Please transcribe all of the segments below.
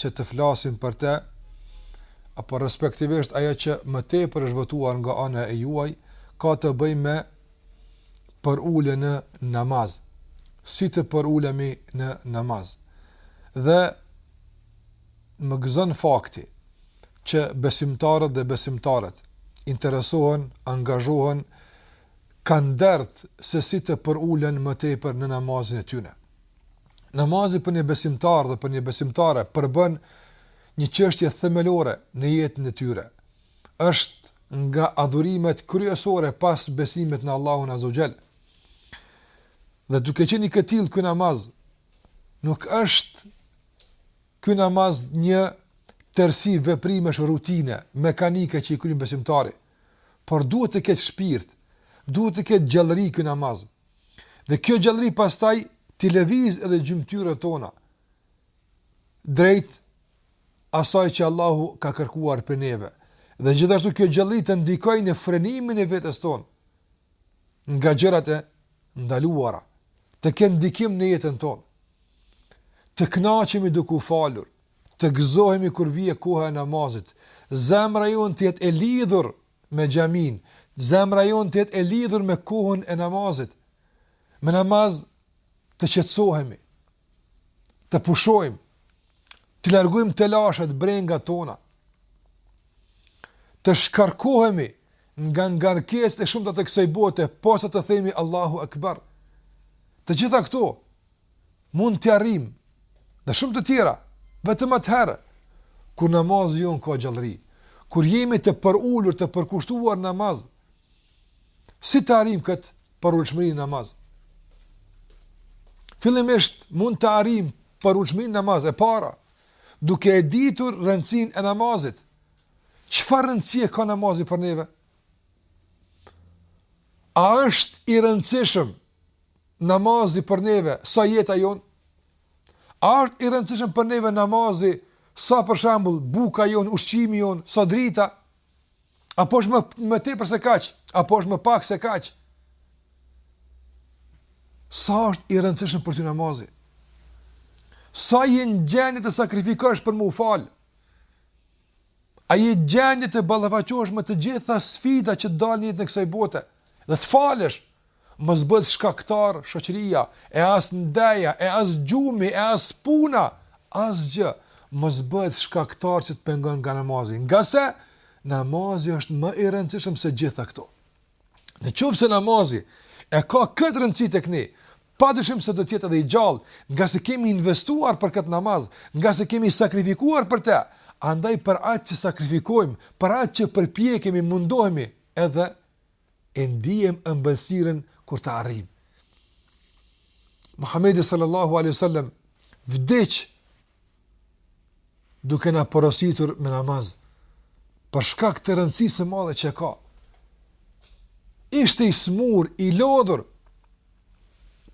që të flasim për të, apo respektivisht ajo që më tepër është votuar nga ana e juaj, ka të bëjë me përulje në namaz. Si të përulemi në namaz. Dhe më gëzon fakti që besimtarët dhe besimtarët interesohen, angazhohen, kanë dert se si të përulen më tepër në namazin e tyne. Namazi për një besimtar dhe për një besimtare përbën një çështje themelore në jetën e tyre. Është nga adhurimet kryesore pas besimit në Allahun Azza wa Xhel. Dhe duke qenë i këtill ky namaz nuk është ky namaz një tërësi veprimesh rutine, mekanike që i kryen besimtari, por duhet të ketë shpirt, duhet të ketë gjallëri ky namaz, Dhe kjo gjallëri pastaj t'i lëvizë edhe gjymtyrët tona drejt asaj që Allahu ka kërkuar prej neve. Dhe gjithashtu kjo gjallëri të ndikojë në frenimin e vetes tonë nga gjërat e ndaluara, të kenë ndikim në jetën tonë. Të kënaqemi duke u falur, të gëzohemi kur vjen koha e namazit, zemra jonë të jetë e lidhur me xhaminë, zemra jonë të jetë e lidhur me kohën e namazit, me namaz të qetësohemi, të pushojmë, t'i largojmë telashet, brengat tona, të shkarkohemi nga ngarkesat e shumta të kësaj bote, posa të themi Allahu Akbar. Të gjitha këto, Mund t'i arrijmë dhe shumë të tjera, vetëm atëherë kur namazi jonë ka gjallëri, kur jemi të përulur, të përkushtuar namaz, si ta arrijmë këtë përulshmëri në namaz? Fillimisht mund ta arrijmë përulshmërinë në namaz e para, duke e ditur rëndësinë e namazit. Çfarë rëndësie ka namazi për neve? A është i rëndësishëm namazi për neve sa jeta jonë? A është i rëndësishëm për neve namazi sa për shembull buka jonë, ushqimi jonë, sa drita? Apo është më tepër se kaq, apo është më pak se kaq? Sa është i rëndësishëm për ty namazi? Sa je në gjendje të sakrifikosh për me u fal? A je në gjendje të ballafaqohesh me të gjitha sfidat që të dalin në jetën e kësaj bote dhe të falesh? Mos bëhet shkaktar shoqëria, e as ndeja, e as gjumi, e as puna, asgjë mos bëhet shkaktar që të pengon nga namazi, ngase namazi është më i rëndësishëm se gjitha këto. Në qoftë se namazi e ka këtë rëndësi tek ne, padyshim se do të jetë edhe i gjallë, ngase kemi investuar për këtë namaz, ngase kemi sakrifikuar për të, andaj për atë që sakrifikojmë, për atë që përpjekemi, mundohemi, edhe e ndiejmë ëmbëlsirën kur ta arrijmë. Muhamedi sallallahu alaihi wasallam vdiq duke na porositur me namaz për shkak të rëndësisë së madhe që ka. Ishte i smur, i lodhur.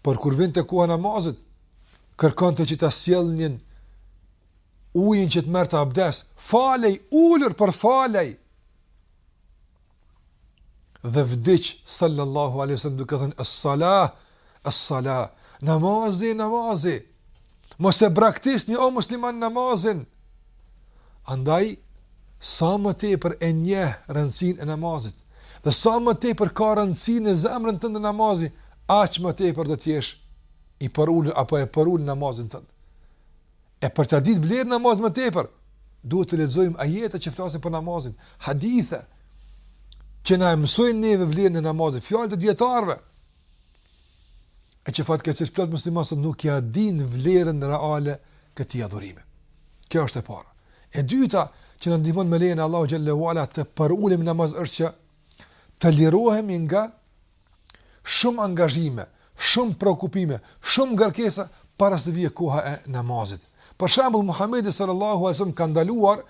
Por kur vinte koha namazit, kërkonte që ta sjellnin ujin që të merrte abdes, falej ulur por falej. dhe vdiq sallallahu alaihi wasallam duke thënë es salah es salah namazi namazi mos e braktisni o musliman namazin andaj sa më tepër e njeh rëndësinë e namazit dhe sa më tepër ka rëndësi në zemrën tënde namazi aq më tepër do t'jesh i përulur apo e përulur namazin tënd E për ta ditë vlerën namaz më tepër, duhet të lexojmë ajete që flasin për namazin, hadithe që na mësojnë neve vlerën e namazit, fjalët e dijetarëve. E që fatkeqësisht plot muslimanë nuk ja dinë vlerën reale këtij adhurimi. Kjo është e para. E dyta që na ndihmon me lejen e Allahu xhelle ue ala të përulemi namaz është që të lirohemi nga shumë angazhime, shumë preokupime, shumë ngarkesa para se të vijë koha e namazit. Për shembull Muhamedi sallallahu alaihi wasallam ka ndaluar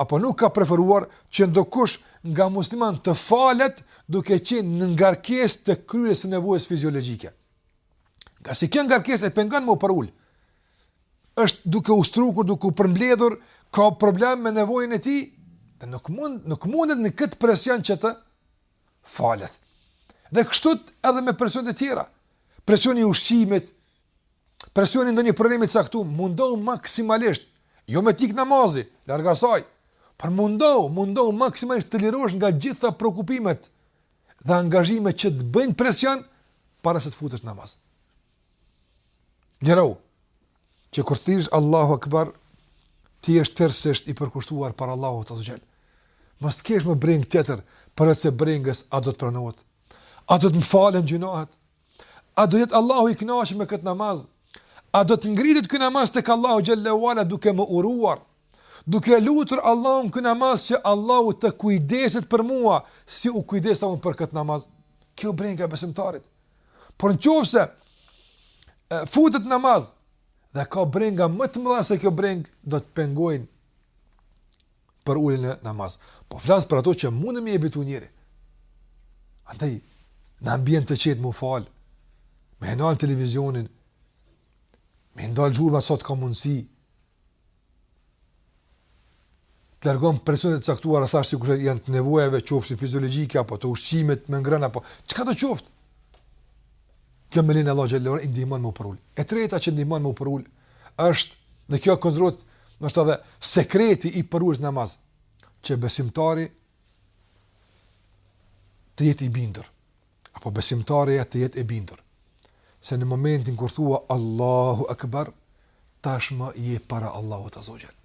apo nuk ka preferuar që ndokush nga muslimanët të falet duke qenë në ngarkesë të kryerjes së nevojës fiziologjike. Ngase kjo ngarkesë e pengon me u përul. Është duke u strukur, duke u përmbledhur, ka problem me nevojën e tij, dhe nuk mund nuk mundet në këtë presion që të falet. Dhe kështu edhe me presionet e tjera. Presioni i ushqimit, presioni ndonjë problemi të caktuar, mundohu maksimalisht jo me tik namazi, larg asaj, por mundohu, mundohu maksimalisht të lirohesh nga gjitha preokupimet dhe angazhimet që të bëjnë presion para se të futesh në namaz. Lirohu Që kur thush Allahu Akbar, ti je tërësisht i përkushtuar para Allahut Azza ue Xhel. Mos të kesh më brengë tjetër, përveçse brengës a do të pranohet? A do të më falen gjynahet? A do jetë Allahu i kënaqur me këtë namaz? A do të ngritet ky namaz tek Allahu Xhelle ue Ala duke më uruar? Duke lutur Allahun ky namaz që Allahu të kujdeset për mua, si u kujdesa unë për këtë namaz? Kjo brenga e besimtarit. Por në qoftë se futet namaz dhe ka brenga më të mëdha se kjo brengë, do të pengojnë përuljen në namaz. Po flas për ato që mundet me i evitu njeri. Andaj, në ambient të qetë m'u falë, me e nalë televizionin, me e ndalë zhurmat sa të ka mundësi, të largon presionet e caktuara thashë sikur janë të nevojave qofshin fiziologjike apo të ushqimit me ngrënë apo çka do qoftë. Kjo me leje të Allahut i ndihmon me u përul. E treta që ndihmon me u përul është dhe kjo ndoshta është edhe sekreti i përuljes në namaz që besimtari të jetë i bindur. Apo besimtarja të jetë e bindur se në momentin kur thua Allahu Akbar, tashmë je para Allahut Azza ue Xhel.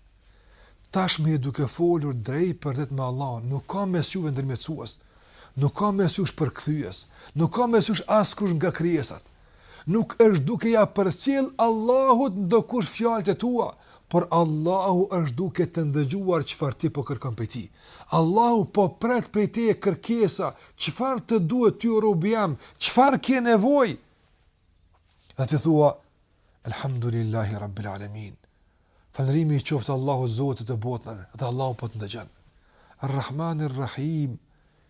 Tashmë je duke folur drejtpërdrejt me Allahun, nuk ka mes juve ndërmjetësues, nuk ka mes jush përkthyes, nuk ka mes jush askush nga krijesat. Nuk është duke ia përcjellë Allahut ndokush fjalët e tua, por Allahu është duke të ndëgjuar çfarë ti po kërkon prej Tij. Allahu po pret prej teje kërkesa, çfarë të duhet ty o robi jem, çfarë ke nevojë? Dhe ti thua, Elhamdulillahi Rabbil Alamin. Falënderimi i qoftë Allahut Zotit të botëve, dhe Allahu po të ndëgjon. Ar-Rahmanir Rahim,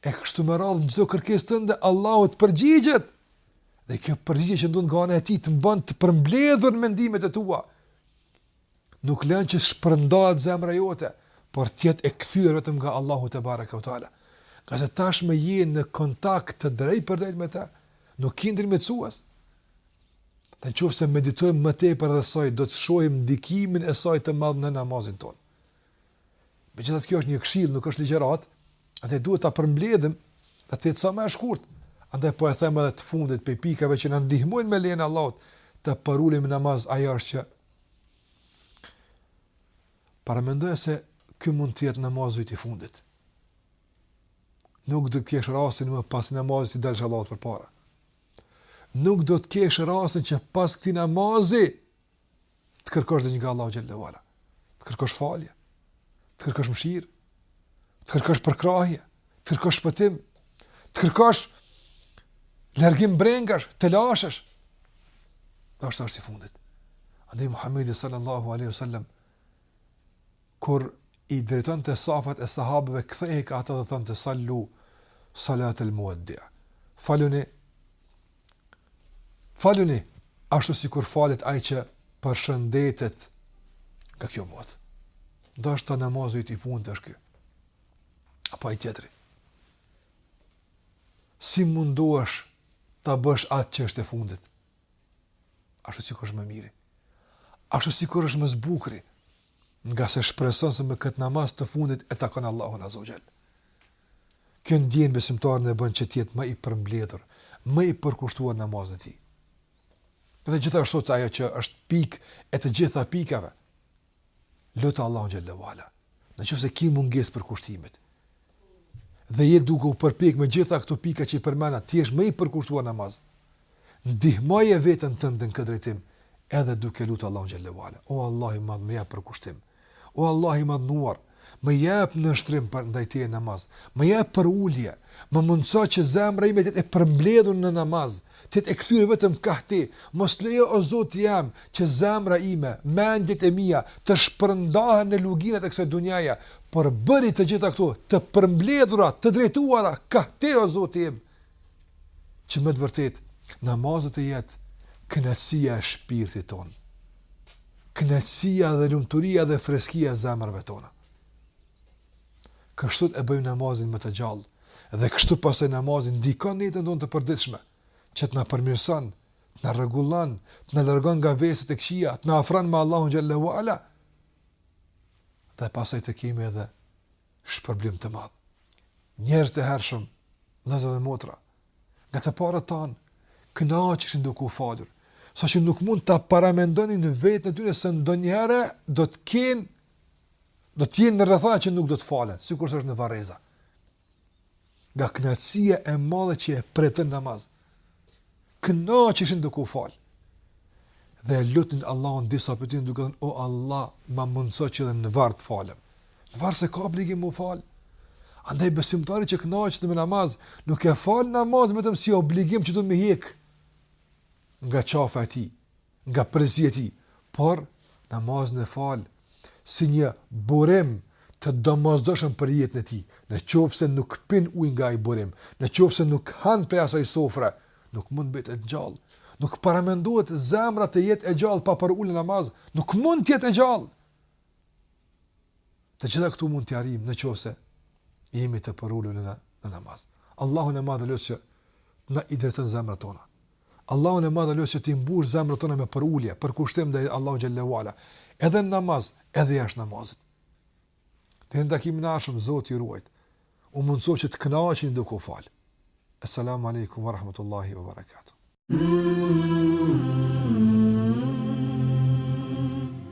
E kështu me radhë në çdo kërkesë tënde Allahu të përgjigjet. Dhe kjo përgjigje që ndodh nga ana e tij të mban të përmbledhur mendimet e tua. Nuk lën që të shpërndahet zemra jote, por të jetë e kthyer vetëm nga Allahu tebareke ue teala. Ngase tashmë je në kontakt të drejtpërdrejtë me të. Nuk ke ndërmjetësues. Në qoftë se meditojmë më tepër rreth saj, do të shohim ndikimin e saj të madh në namazin tonë. Megjithatë kjo është një këshillë, nuk është ligjëratë, atë duhet ta përmbledhim atë sa më shkurt. Andaj po e them edhe të fundit pe pikave që na ndihmojnë me lejen e Allahut të përulemi në namaz ajo është që paramendo se ky mund të jetë namazi i fundit. Nuk do të kesh rastin më pas namazit t'i dalësh Allahut përpara. Nuk do të kesh rastin që pas këtij namazi Të kërkosh diçka nga Allahu xhele ue ala. Të kërkosh falje, të kërkosh mëshirë, të kërkosh përkrahje, të kërkosh shpëtim, të kërkosh largim brengash, telashesh. Ndoshta është i fundit. Andaj Muhamedi sallallahu alaihi wasallam Kur i drejtonte safet e sahabëve kthehej kah ata dhe thoshte sallu salat el muwaddi faluni faluni ashtu sikur falet ai që përshëndetet nga kjo botë. Ndoshta namazi i fundit është ky. Apo ai tjetri. Si mundohesh ta bësh atë që është e fundit? Ashtu sikur është më së miri. Ashtu sikur është më së bukuri. ngase shpreson se me këtë namaz të fundit e takon Allahun Azza wa Jall. Kjo ndjenjë besimtarin e bën që të jetë më i përmbledhur, më i përkushtuar në namazin e tij. Dhe gjithashtu ajo që është pikë e të gjitha pikave. Lut Allahun xhele ue ala. Në qoftë se ki mungesë përkushtimi. dhe je duke u përpjek me gjitha këto pika që i përmena të jesh më i përkushtuar namaz ndihmoje veten tënde në këtë drejtim edhe duke lutë Allahun xhele ue ala o Allah i madh më jap përkushtim o Allah i madhëruar më jap nënshtrim për ndaj teje namaz, më jap përulje, më mundëso që zemra ime të jetë e përmbledhur në namaz, Të jetë e kthyer vetëm kah Ti. Mos lejo o Zoti jem që zemra ime, mendjet e mia të shpërndahen në luginat e kësaj dunjaje, por bëri të gjitha këto të përmbledhura, të drejtuara kah Ti o Zoti im. Që me të vërtetë namazi të jetë kënaqësia e shpirtit tonë. Kënaqësia dhe lumturia dhe freskia e zemrave tona. kështu e bëjmë namazin më të gjallë dhe kështu pastaj namazi ndikon në jetën tonë të përditshme, që të na përmirëson, të na rregullon, të na largon nga veset e këqija, të na afron me Allahun xhele ue ala. Dhe pastaj të kemi edhe shpërblim të madh. Njerëzit e hershëm, vëllezër dhe motra, nga të parët tanë kënaqeshin duke u falur, saqë nuk mund ta paramendonin veten e tyre se ndonjëherë do të kenë Do të jenë në rrethana që nuk do të falen, sikur është në varreza. Nga kënaqësia e madhe që e përjetonin në namaz. Kënaqeshin duke u fal. Dhe lutnin Allahun disa prej tyre duke thënë o Allah, ma mundëso që edhe në varr të falem. Në varr s'ka obligim të falesh. Andaj besimtari që kënaqet me namaz, nuk e fal namaz vetëm si obligim që do me hek nga qafa e tij nga presioni i tij, por namazin e fal si një burim të domosdoshëm për jetën e tij, në qoftë se nuk pin ujë nga ai burim, në qoftë se nuk han prej asaj sofre, nuk mund të jetë e gjallë, nuk paramendohet zemra të jetë e gjallë pa përulje në namaz, nuk mund të jetë e gjallë. Të gjitha këto mund të arrijmë në qoftë se jemi të përulur në në namaz. Allahun e Madh e lus që t'na i drejton zemrat tona. Allahun e Madh e lus që t'i mbushë zemrat tona me përulje, përkushtim ndaj Allahut xhallahu ala, edhe në namaz, edhe jashtë namazit. Deri në takimin e ardhshëm, Zoti ju ruajt. Ju mundësoftë që të kënaqeni duke u fal. Assalamu alaikum wa rahmatullahi wa barakatuh. Mm -hmm.